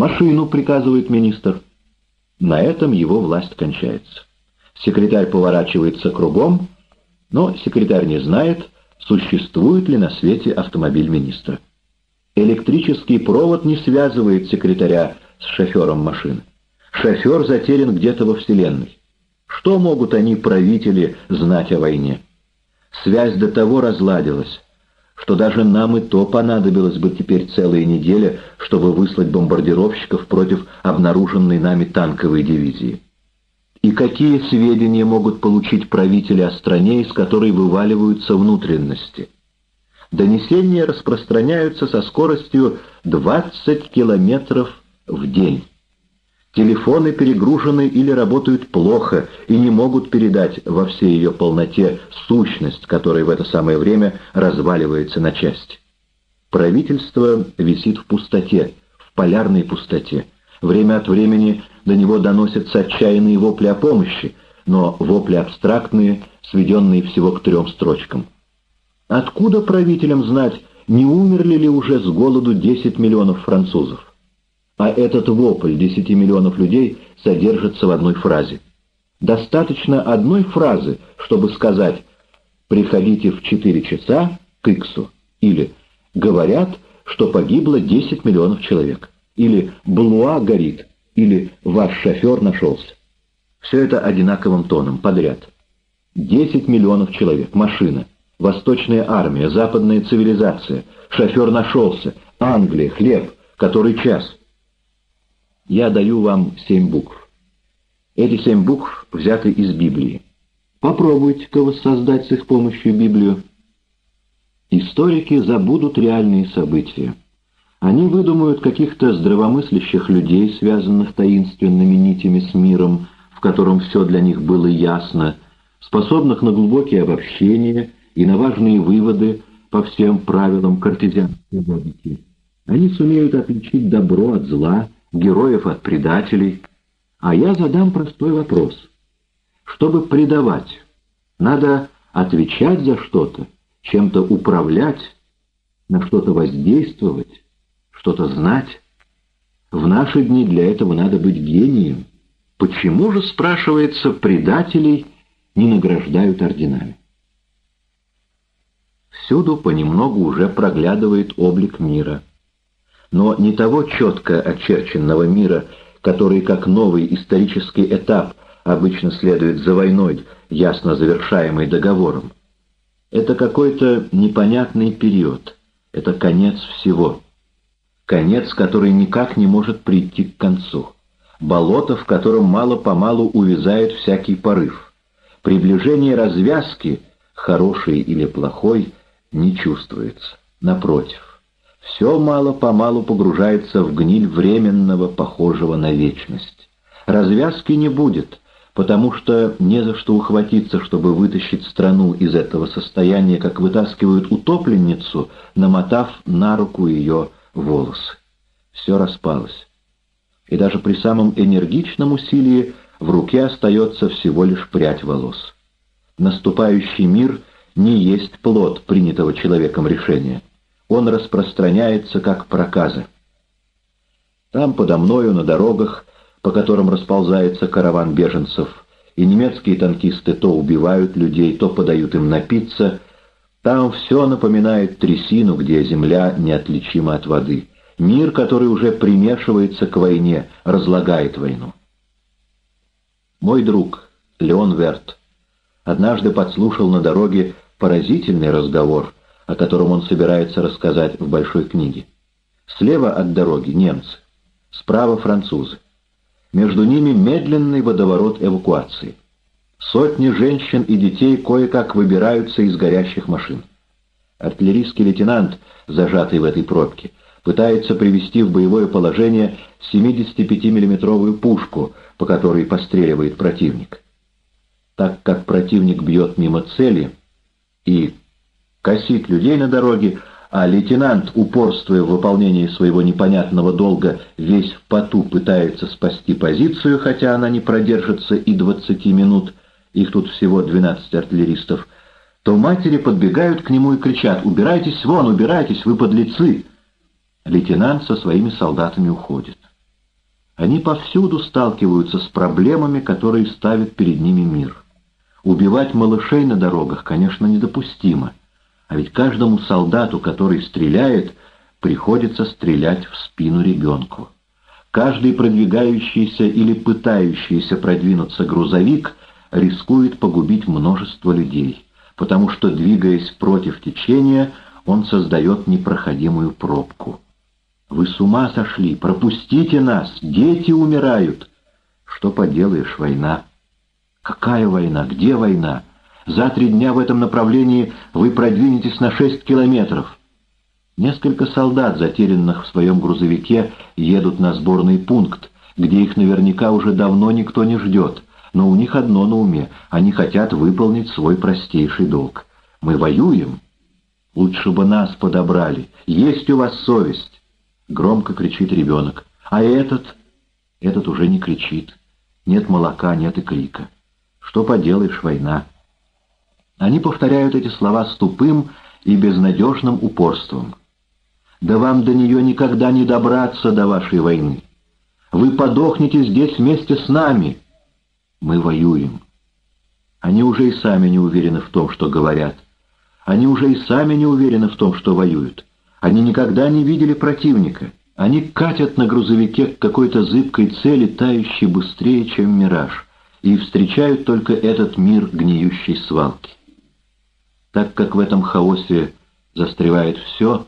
«Машину», — приказывает министр. На этом его власть кончается. Секретарь поворачивается кругом, но секретарь не знает, существует ли на свете автомобиль министра. Электрический провод не связывает секретаря с шофером машины. Шофер затерян где-то во Вселенной. Что могут они, правители, знать о войне? Связь до того разладилась, что даже нам и то понадобилось бы теперь целая неделя, чтобы выслать бомбардировщиков против обнаруженной нами танковой дивизии. И какие сведения могут получить правители о стране, из которой вываливаются внутренности? Донесения распространяются со скоростью 20 километров в день. Телефоны перегружены или работают плохо и не могут передать во всей ее полноте сущность, которая в это самое время разваливается на части. Правительство висит в пустоте, в полярной пустоте. Время от времени до него доносятся отчаянные вопли о помощи, но вопли абстрактные, сведенные всего к трем строчкам. Откуда правителям знать, не умерли ли уже с голоду 10 миллионов французов? А этот вопль 10 миллионов людей содержится в одной фразе. Достаточно одной фразы, чтобы сказать «приходите в 4 часа к Иксу» или «говорят, что погибло 10 миллионов человек» или «Блуа горит» или «ваш шофер нашелся». Все это одинаковым тоном, подряд. 10 миллионов человек, машина, восточная армия, западная цивилизация, шофер нашелся, Англия, хлеб, который час – я даю вам семь букв. Эти семь букв взяты из Библии. Попробуйте-ка воссоздать с их помощью Библию. Историки забудут реальные события. Они выдумают каких-то здравомыслящих людей, связанных таинственными нитями с миром, в котором все для них было ясно, способных на глубокие обобщения и на важные выводы по всем правилам картезианской логики. Они сумеют отличить добро от зла, героев от предателей, а я задам простой вопрос. Чтобы предавать, надо отвечать за что-то, чем-то управлять, на что-то воздействовать, что-то знать. В наши дни для этого надо быть гением. Почему же, спрашивается, предателей не награждают орденами? Всюду понемногу уже проглядывает облик мира – но не того четко очерченного мира, который как новый исторический этап обычно следует за войной, ясно завершаемый договором. Это какой-то непонятный период, это конец всего. Конец, который никак не может прийти к концу. Болото, в котором мало-помалу увязает всякий порыв. Приближение развязки, хорошей или плохой, не чувствуется. Напротив все мало-помалу погружается в гниль временного, похожего на вечность. Развязки не будет, потому что не за что ухватиться, чтобы вытащить страну из этого состояния, как вытаскивают утопленницу, намотав на руку ее волосы. Все распалось. И даже при самом энергичном усилии в руке остается всего лишь прядь волос. Наступающий мир не есть плод принятого человеком решения он распространяется как проказы. Там подо мною на дорогах, по которым расползается караван беженцев, и немецкие танкисты то убивают людей, то подают им напиться, там все напоминает трясину, где земля неотличима от воды. Мир, который уже примешивается к войне, разлагает войну. Мой друг, Леон Верт, однажды подслушал на дороге поразительный разговор — о котором он собирается рассказать в большой книге. Слева от дороги немцы, справа французы. Между ними медленный водоворот эвакуации. Сотни женщин и детей кое-как выбираются из горящих машин. Артиллерийский лейтенант, зажатый в этой пробке, пытается привести в боевое положение 75 миллиметровую пушку, по которой постреливает противник. Так как противник бьет мимо цели и косит людей на дороге, а лейтенант, упорствуя в выполнении своего непонятного долга, весь в поту пытается спасти позицию, хотя она не продержится и 20 минут, их тут всего 12 артиллеристов, то матери подбегают к нему и кричат «Убирайтесь вон, убирайтесь, вы подлецы!» Лейтенант со своими солдатами уходит. Они повсюду сталкиваются с проблемами, которые ставит перед ними мир. Убивать малышей на дорогах, конечно, недопустимо, а ведь каждому солдату, который стреляет, приходится стрелять в спину ребенку. Каждый продвигающийся или пытающийся продвинуться грузовик рискует погубить множество людей, потому что, двигаясь против течения, он создает непроходимую пробку. Вы с ума сошли, пропустите нас, дети умирают. Что поделаешь, война. Какая война? Где война? За три дня в этом направлении вы продвинетесь на шесть километров. Несколько солдат, затерянных в своем грузовике, едут на сборный пункт, где их наверняка уже давно никто не ждет, но у них одно на уме — они хотят выполнить свой простейший долг. Мы воюем? Лучше бы нас подобрали. Есть у вас совесть. Громко кричит ребенок. А этот? Этот уже не кричит. Нет молока, нет и крика. Что поделаешь, война. Они повторяют эти слова с тупым и безнадежным упорством. Да вам до нее никогда не добраться до вашей войны. Вы подохнете здесь вместе с нами. Мы воюем. Они уже и сами не уверены в том, что говорят. Они уже и сами не уверены в том, что воюют. Они никогда не видели противника. Они катят на грузовике к какой-то зыбкой цели, тающей быстрее, чем мираж, и встречают только этот мир гниющей свалки. Так как в этом хаосе застревает все,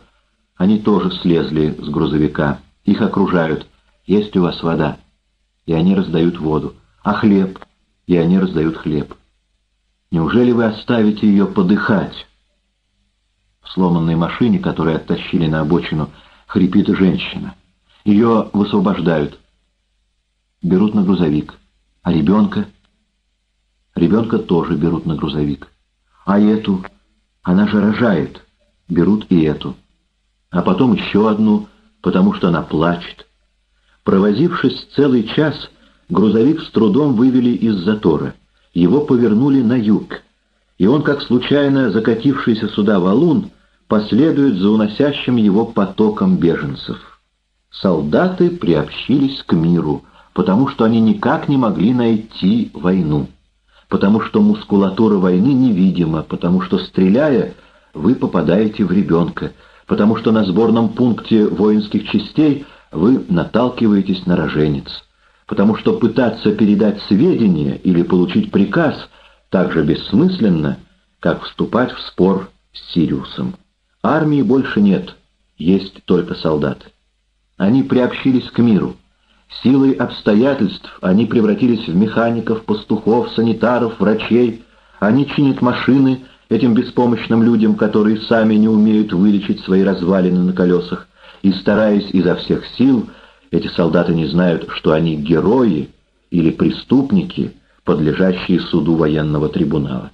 они тоже слезли с грузовика. Их окружают. Есть у вас вода? И они раздают воду. А хлеб? И они раздают хлеб. Неужели вы оставите ее подыхать? В сломанной машине, которую оттащили на обочину, хрипит женщина. Ее высвобождают. Берут на грузовик. А ребенка? Ребенка тоже берут на грузовик. А эту? Она же рожает. Берут и эту. А потом еще одну, потому что она плачет. Провозившись целый час, грузовик с трудом вывели из затора. Его повернули на юг и он, как случайно закатившийся сюда валун, последует за уносящим его потоком беженцев. Солдаты приобщились к миру, потому что они никак не могли найти войну, потому что мускулатура войны невидима, потому что, стреляя, вы попадаете в ребенка, потому что на сборном пункте воинских частей вы наталкиваетесь на роженец, потому что пытаться передать сведения или получить приказ – так же бессмысленно, как вступать в спор с Сириусом. Армии больше нет, есть только солдаты. Они приобщились к миру. Силой обстоятельств они превратились в механиков, пастухов, санитаров, врачей. Они чинят машины этим беспомощным людям, которые сами не умеют вылечить свои развалины на колесах. И стараясь изо всех сил, эти солдаты не знают, что они герои или преступники – подлежащие суду военного трибунала.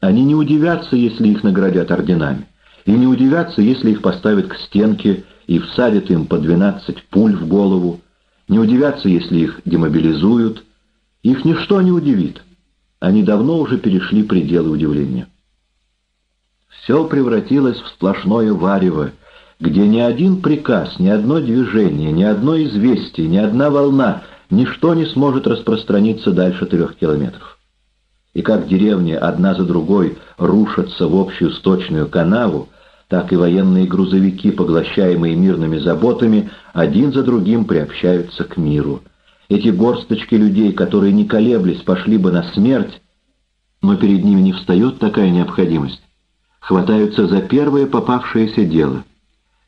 Они не удивятся, если их наградят орденами, и не удивятся, если их поставят к стенке и всадят им по 12 пуль в голову, не удивятся, если их демобилизуют. Их ничто не удивит. Они давно уже перешли пределы удивления. Все превратилось в сплошное варево, где ни один приказ, ни одно движение, ни одно известие, ни одна волна ничто не сможет распространиться дальше трех километров. И как деревни одна за другой рушатся в общую сточную канаву, так и военные грузовики, поглощаемые мирными заботами, один за другим приобщаются к миру. Эти горсточки людей, которые не колеблясь пошли бы на смерть, но перед ними не встает такая необходимость, хватаются за первое попавшееся дело.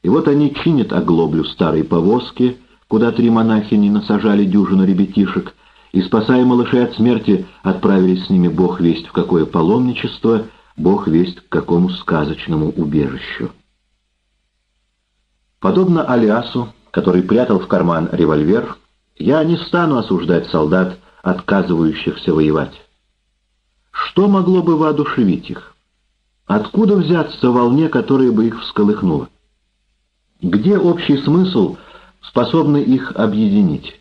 И вот они чинят оглоблю старой повозки, куда три монахини насажали дюжину ребятишек, и, спасая малышей от смерти, отправились с ними бог весть в какое паломничество, бог весть к какому сказочному убежищу. Подобно Алиасу, который прятал в карман револьвер, я не стану осуждать солдат, отказывающихся воевать. Что могло бы воодушевить их? Откуда взяться волне, которая бы их всколыхнула? Где общий смысл — способны их объединить.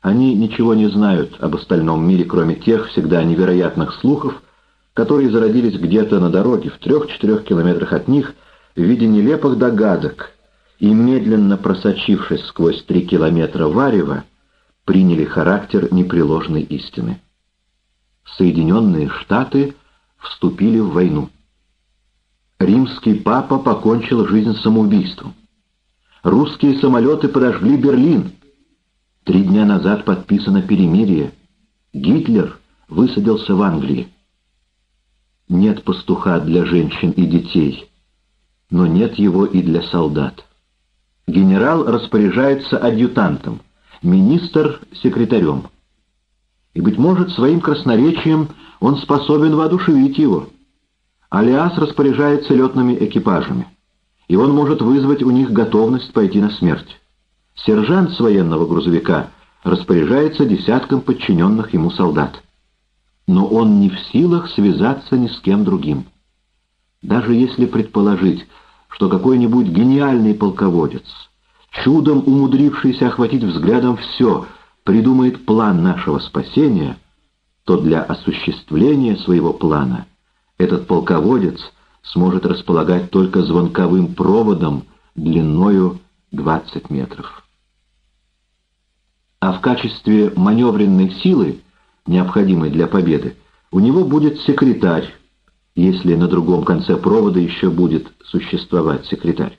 Они ничего не знают об остальном мире, кроме тех всегда невероятных слухов, которые зародились где-то на дороге в трех-четырех километрах от них в виде нелепых догадок и, медленно просочившись сквозь три километра варева, приняли характер непреложной истины. Соединенные Штаты вступили в войну. Римский папа покончил жизнь самоубийством. Русские самолеты подожгли Берлин. Три дня назад подписано перемирие. Гитлер высадился в Англии. Нет пастуха для женщин и детей, но нет его и для солдат. Генерал распоряжается адъютантом, министр — секретарем. И, быть может, своим красноречием он способен воодушевить его. Алиас распоряжается летными экипажами, и он может вызвать у них готовность пойти на смерть. Сержант с военного грузовика распоряжается десятком подчиненных ему солдат. Но он не в силах связаться ни с кем другим. Даже если предположить, что какой-нибудь гениальный полководец, чудом умудрившийся охватить взглядом все, придумает план нашего спасения, то для осуществления своего плана этот полководец сможет располагать только звонковым проводом длиною 20 метров. А в качестве маневренной силы, необходимой для победы, у него будет секретарь, если на другом конце провода еще будет существовать секретарь.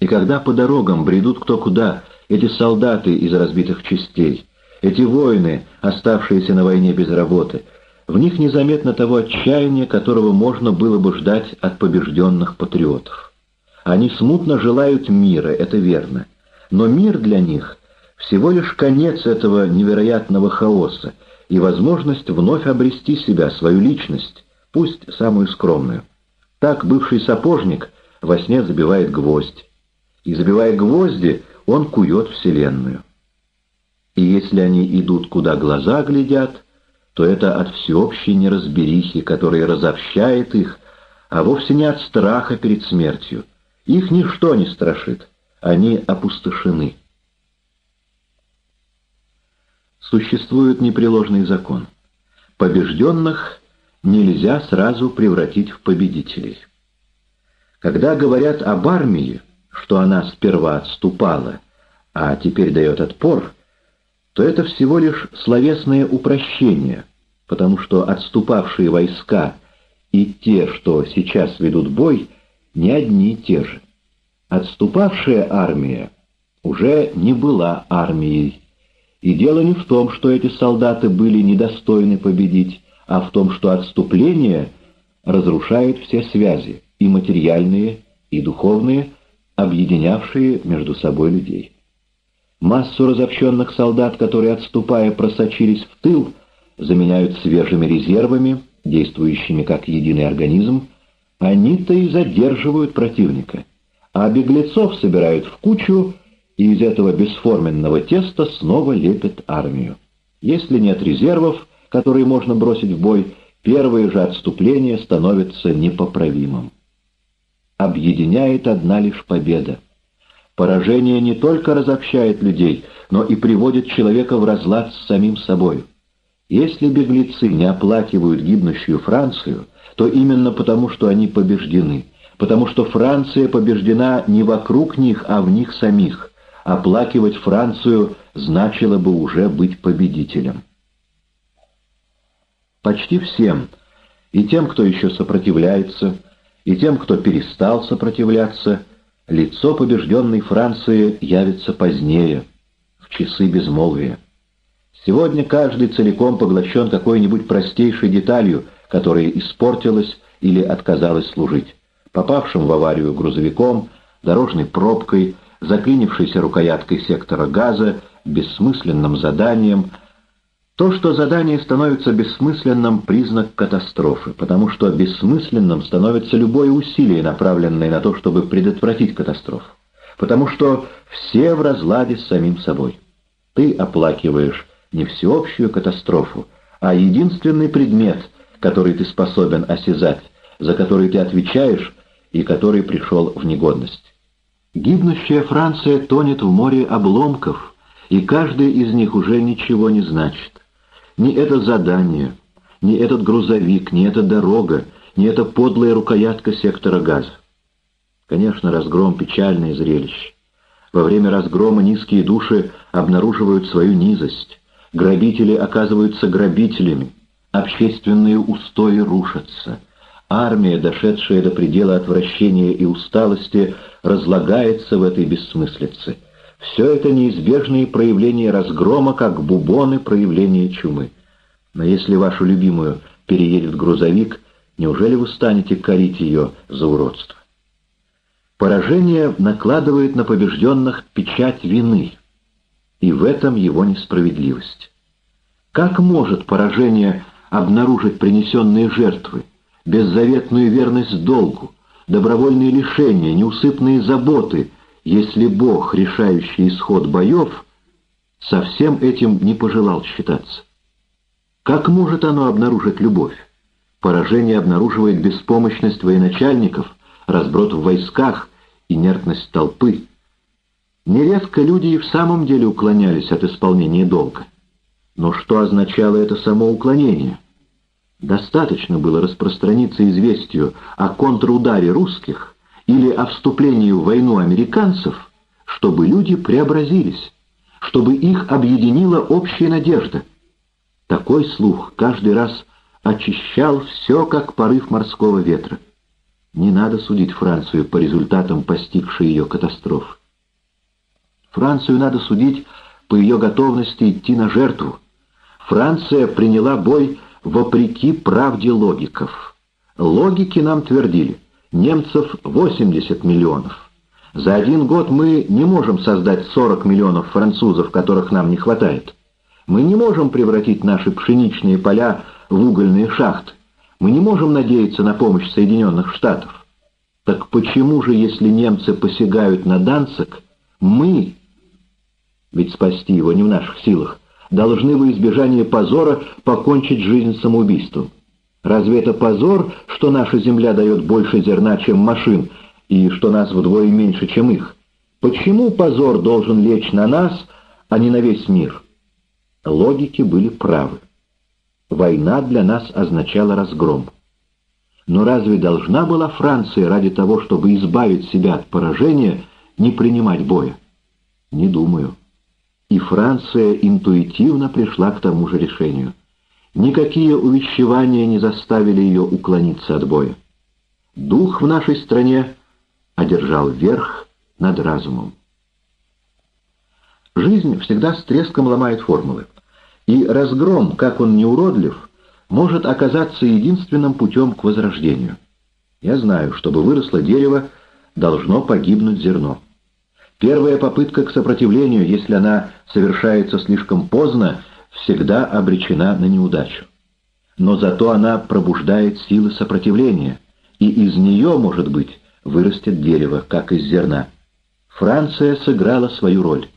И когда по дорогам бредут кто куда эти солдаты из разбитых частей, эти воины, оставшиеся на войне без работы, в них незаметно того отчаяния, которого можно было бы ждать от побежденных патриотов. Они смутно желают мира, это верно, но мир для них всего лишь конец этого невероятного хаоса и возможность вновь обрести себя, свою личность, пусть самую скромную. Так бывший сапожник во сне забивает гвоздь, и забивая гвозди, он кует Вселенную. И если они идут, куда глаза глядят, то это от всеобщей неразберихи, которая разобщает их, а вовсе не от страха перед смертью. Их ничто не страшит, они опустошены. Существует непреложный закон. Побежденных нельзя сразу превратить в победителей. Когда говорят об армии, что она сперва отступала, а теперь дает отпор, то это всего лишь словесное упрощение, потому что отступавшие войска и те, что сейчас ведут бой, не одни и те же. Отступавшая армия уже не была армией. И дело не в том, что эти солдаты были недостойны победить, а в том, что отступление разрушает все связи, и материальные, и духовные, объединявшие между собой людей. Массу разобщенных солдат, которые, отступая, просочились в тыл, заменяют свежими резервами, действующими как единый организм, они-то и задерживают противника, а беглецов собирают в кучу, и из этого бесформенного теста снова лепят армию. Если нет резервов, которые можно бросить в бой, первое же отступление становится непоправимым объединяет одна лишь победа. Поражение не только разобщает людей, но и приводит человека в разлад с самим собой. Если беглецы не оплакивают гибнущую Францию, то именно потому, что они побеждены, потому что Франция побеждена не вокруг них, а в них самих. Оплакивать Францию значило бы уже быть победителем. Почти всем, и тем, кто еще сопротивляется, и тем, кто перестал сопротивляться, лицо побежденной Франции явится позднее, в часы безмолвия. Сегодня каждый целиком поглощен какой-нибудь простейшей деталью, которая испортилась или отказалась служить, попавшим в аварию грузовиком, дорожной пробкой, заклинившейся рукояткой сектора газа, бессмысленным заданием — то, что задание становится бессмысленным, признак катастрофы, потому что бессмысленным становится любое усилие, направленное на то, чтобы предотвратить катастрофу, потому что все в разладе с самим собой. Ты оплакиваешь не всеобщую катастрофу, а единственный предмет, который ты способен осязать, за который ты отвечаешь и который пришел в негодность. Гибнущая Франция тонет в море обломков, и каждый из них уже ничего не значит. Ни это задание, ни этот грузовик, ни эта дорога, ни эта подлая рукоятка сектора газа. Конечно, разгром — печальное зрелище. Во время разгрома низкие души обнаруживают свою низость. Грабители оказываются грабителями. Общественные устои рушатся. Армия, дошедшая до предела отвращения и усталости, разлагается в этой бессмыслице. Все это неизбежные проявления разгрома, как бубоны проявления чумы. Но если вашу любимую переедет грузовик, неужели вы станете корить ее за уродство? Поражение накладывает на побежденных печать вины, и в этом его несправедливость. Как может поражение обнаружить принесенные жертвы, беззаветную верность долгу, добровольные лишения, неусыпные заботы, если Бог, решающий исход боев, со всем этим не пожелал считаться? Как может оно обнаружить любовь? Поражение обнаруживает беспомощность военачальников, разброд в войсках, инертность толпы. Нередко люди и в самом деле уклонялись от исполнения долга. Но что означало это само уклонение? Достаточно было распространиться известию о контрударе русских или о вступлении в войну американцев, чтобы люди преобразились, чтобы их объединила общая надежда. Такой слух каждый раз очищал все, как порыв морского ветра. Не надо судить Францию по результатам постигшей ее катастрофы. Францию надо судить по ее готовности идти на жертву. Франция приняла бой вопреки правде логиков. Логики нам твердили, немцев 80 миллионов. За один год мы не можем создать 40 миллионов французов, которых нам не хватает. Мы не можем превратить наши пшеничные поля в угольные шахты. Мы не можем надеяться на помощь Соединенных Штатов. Так почему же, если немцы посягают на Данцик, мы, ведь спасти его не в наших силах, должны во избежание позора покончить жизнь самоубийством? Разве это позор, что наша земля дает больше зерна, чем машин, и что нас вдвое меньше, чем их? Почему позор должен лечь на нас, а не на весь мир? Логики были правы. Война для нас означала разгром. Но разве должна была Франция ради того, чтобы избавить себя от поражения, не принимать боя? Не думаю. И Франция интуитивно пришла к тому же решению. Никакие увещевания не заставили ее уклониться от боя. Дух в нашей стране одержал верх над разумом. Жизнь всегда с треском ломает формулы. И разгром, как он не уродлив, может оказаться единственным путем к возрождению. Я знаю, чтобы выросло дерево, должно погибнуть зерно. Первая попытка к сопротивлению, если она совершается слишком поздно, всегда обречена на неудачу. Но зато она пробуждает силы сопротивления, и из нее, может быть, вырастет дерево, как из зерна. Франция сыграла свою роль.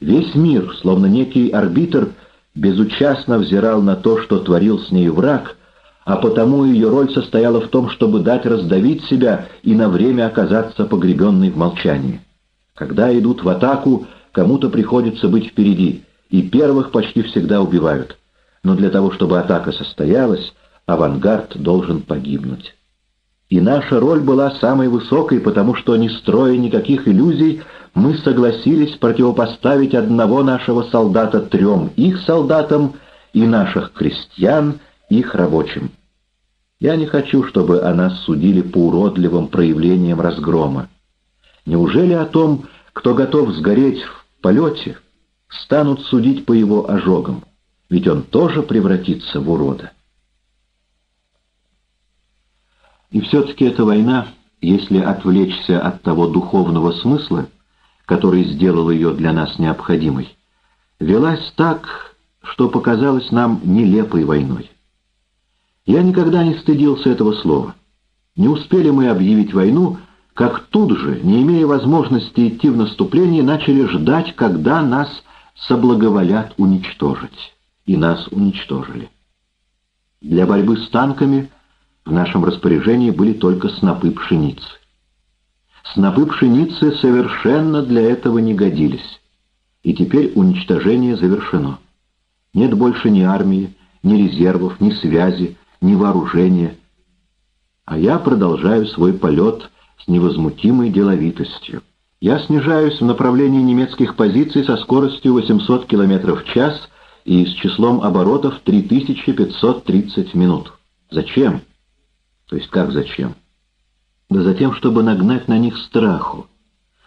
Весь мир, словно некий арбитр, безучастно взирал на то, что творил с ней враг, а потому ее роль состояла в том, чтобы дать раздавить себя и на время оказаться погребенной в молчании. Когда идут в атаку, кому-то приходится быть впереди, и первых почти всегда убивают. Но для того, чтобы атака состоялась, авангард должен погибнуть. И наша роль была самой высокой, потому что, не строя никаких иллюзий, мы согласились противопоставить одного нашего солдата трем их солдатам и наших крестьян их рабочим. Я не хочу, чтобы о нас судили по уродливым проявлениям разгрома. Неужели о том, кто готов сгореть в полете, станут судить по его ожогам? Ведь он тоже превратится в урода. И все-таки эта война, если отвлечься от того духовного смысла, который сделал ее для нас необходимой, велась так, что показалась нам нелепой войной. Я никогда не стыдился этого слова. Не успели мы объявить войну, как тут же, не имея возможности идти в наступление, начали ждать, когда нас соблаговолят уничтожить. И нас уничтожили. Для борьбы с танками в нашем распоряжении были только снопы пшеницы. Снопы пшеницы совершенно для этого не годились. И теперь уничтожение завершено. Нет больше ни армии, ни резервов, ни связи, ни вооружения. А я продолжаю свой полет невозмутимой деловитостью. Я снижаюсь в направлении немецких позиций со скоростью 800 км в час и с числом оборотов 3530 минут. Зачем? То есть как зачем? Да за тем, чтобы нагнать на них страху,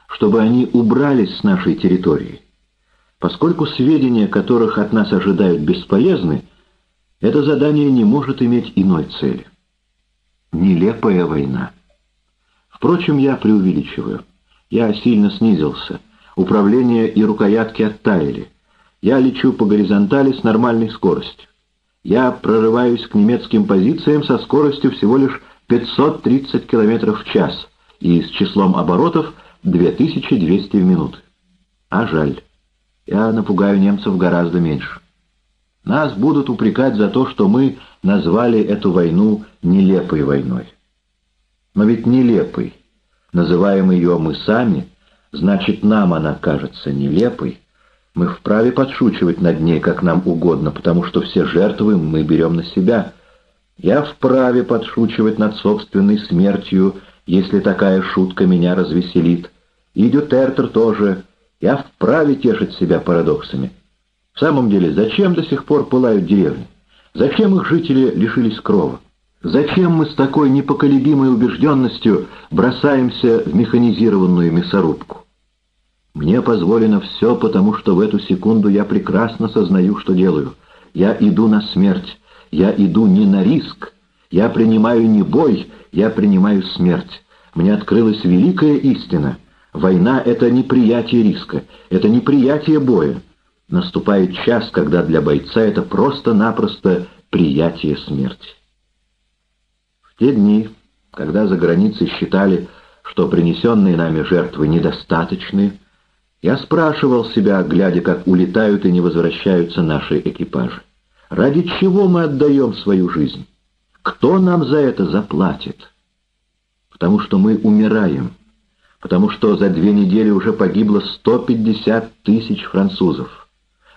чтобы они убрались с нашей территории. Поскольку сведения, которых от нас ожидают, бесполезны, это задание не может иметь иной цели. Нелепая война. Впрочем, я преувеличиваю. Я сильно снизился. Управление и рукоятки оттаяли. Я лечу по горизонтали с нормальной скоростью. Я прорываюсь к немецким позициям со скоростью всего лишь 530 км в час и с числом оборотов 2200 в минуту. А жаль. Я напугаю немцев гораздо меньше. Нас будут упрекать за то, что мы назвали эту войну нелепой войной. Но ведь нелепой, называем ее мы сами, значит, нам она кажется нелепой. Мы вправе подшучивать над ней, как нам угодно, потому что все жертвы мы берем на себя. Я вправе подшучивать над собственной смертью, если такая шутка меня развеселит. И Дютертер тоже. Я вправе тешить себя парадоксами. В самом деле, зачем до сих пор пылают деревни? Зачем их жители лишились крова? Зачем мы с такой непоколебимой убежденностью бросаемся в механизированную мясорубку? Мне позволено все, потому что в эту секунду я прекрасно сознаю, что делаю. Я иду на смерть, я иду не на риск, я принимаю не бой, я принимаю смерть. Мне открылась великая истина. Война — это неприятие риска, это неприятие боя. Наступает час, когда для бойца это просто-напросто приятие смерти. Те дни, когда за границей считали, что принесенные нами жертвы недостаточны, я спрашивал себя, глядя, как улетают и не возвращаются наши экипажи. Ради чего мы отдаем свою жизнь? Кто нам за это заплатит? Потому что мы умираем. Потому что за две недели уже погибло 150 тысяч французов.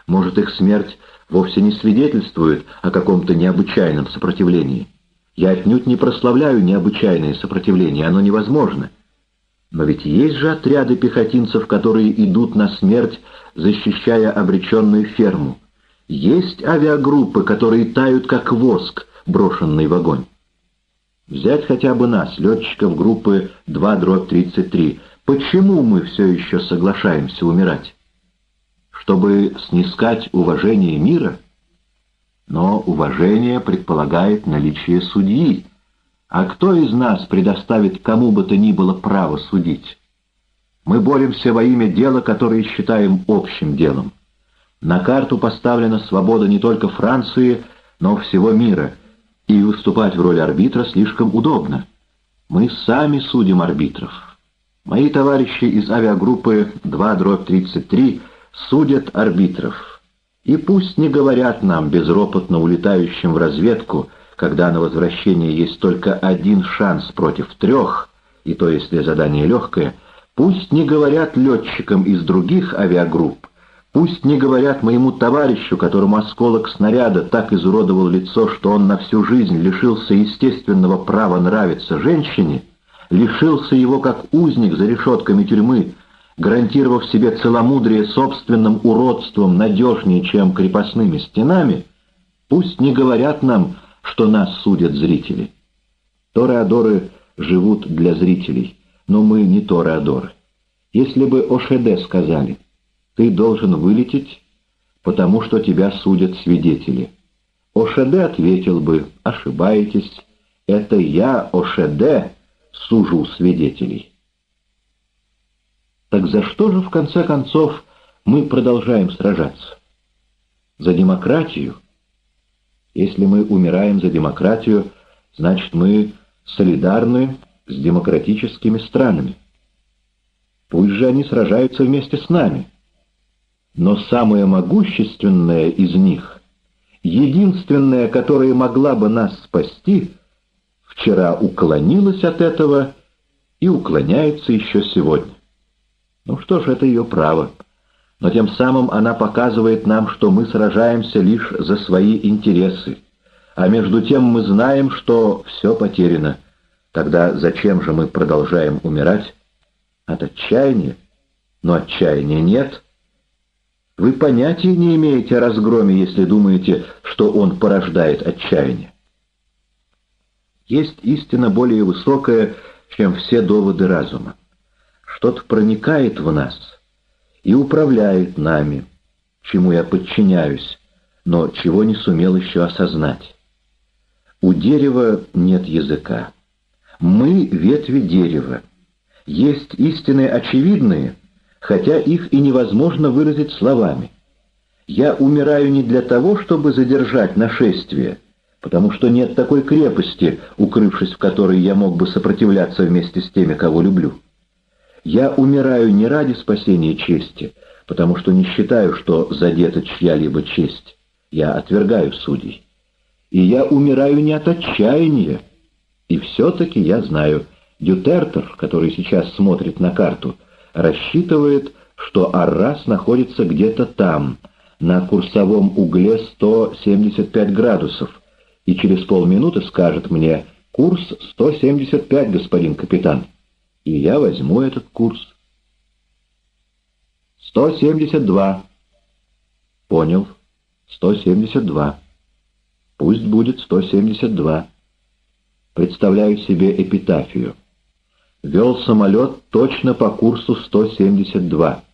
Может, их смерть вовсе не свидетельствует о каком-то необычайном сопротивлении. Я отнюдь не прославляю необычайное сопротивление, оно невозможно. Но ведь есть же отряды пехотинцев, которые идут на смерть, защищая обреченную ферму. Есть авиагруппы, которые тают, как воск, брошенный в огонь. Взять хотя бы нас, летчиков группы 2-33. Почему мы все еще соглашаемся умирать? чтобы снискать уважение мира? Но уважение предполагает наличие судьи. А кто из нас предоставит кому бы то ни было право судить? Мы боремся во имя дела, которое считаем общим делом. На карту поставлена свобода не только Франции, но всего мира, и выступать в роли арбитра слишком удобно. Мы сами судим арбитров. Мои товарищи из авиагруппы 2-33 судят арбитров. И пусть не говорят нам, безропотно улетающим в разведку, когда на возвращение есть только один шанс против трех, и то если задание легкое, пусть не говорят летчикам из других авиагрупп, пусть не говорят моему товарищу, которому осколок снаряда так изуродовал лицо, что он на всю жизнь лишился естественного права нравиться женщине, лишился его как узник за решетками тюрьмы, гарантировав себе целомудрие собственным уродством надежнее, чем крепостными стенами, пусть не говорят нам, что нас судят зрители. Тореадоры живут для зрителей, но мы не тореадоры. Если бы Ошеде сказали, ты должен вылететь, потому что тебя судят свидетели, Ошеде ответил бы, ошибаетесь, это я, Ошеде, сужу свидетелей. Так за что же, в конце концов, мы продолжаем сражаться? За демократию? Если мы умираем за демократию, значит, мы солидарны с демократическими странами. Пусть же они сражаются вместе с нами. Но самая могущественная из них, единственная, которая могла бы нас спасти, вчера уклонилась от этого и уклоняется еще сегодня. Ну что ж, это ее право. Но тем самым она показывает нам, что мы сражаемся лишь за свои интересы. А между тем мы знаем, что все потеряно. Тогда зачем же мы продолжаем умирать? От отчаяния? но отчаяния нет. Вы понятия не имеете о разгроме, если думаете, что он порождает отчаяние. Есть истина более высокая, чем все доводы разума. Что-то проникает в нас и управляет нами, чему я подчиняюсь, но чего не сумел еще осознать. У дерева нет языка. Мы — ветви дерева. Есть истины очевидные, хотя их и невозможно выразить словами. Я умираю не для того, чтобы задержать нашествие, потому что нет такой крепости, укрывшись в которой я мог бы сопротивляться вместе с теми, кого люблю. Я умираю не ради спасения чести, потому что не считаю, что задета чья-либо честь. Я отвергаю судей. И я умираю не от отчаяния. И все-таки я знаю, Дютертер, который сейчас смотрит на карту, рассчитывает, что Аррас находится где-то там, на курсовом угле 175 градусов, и через полминуты скажет мне «Курс 175, господин капитан», и я возьму этот курс. «172». «Понял. 172. Пусть будет 172». Представляю себе эпитафию. Вел самолет точно по курсу 172.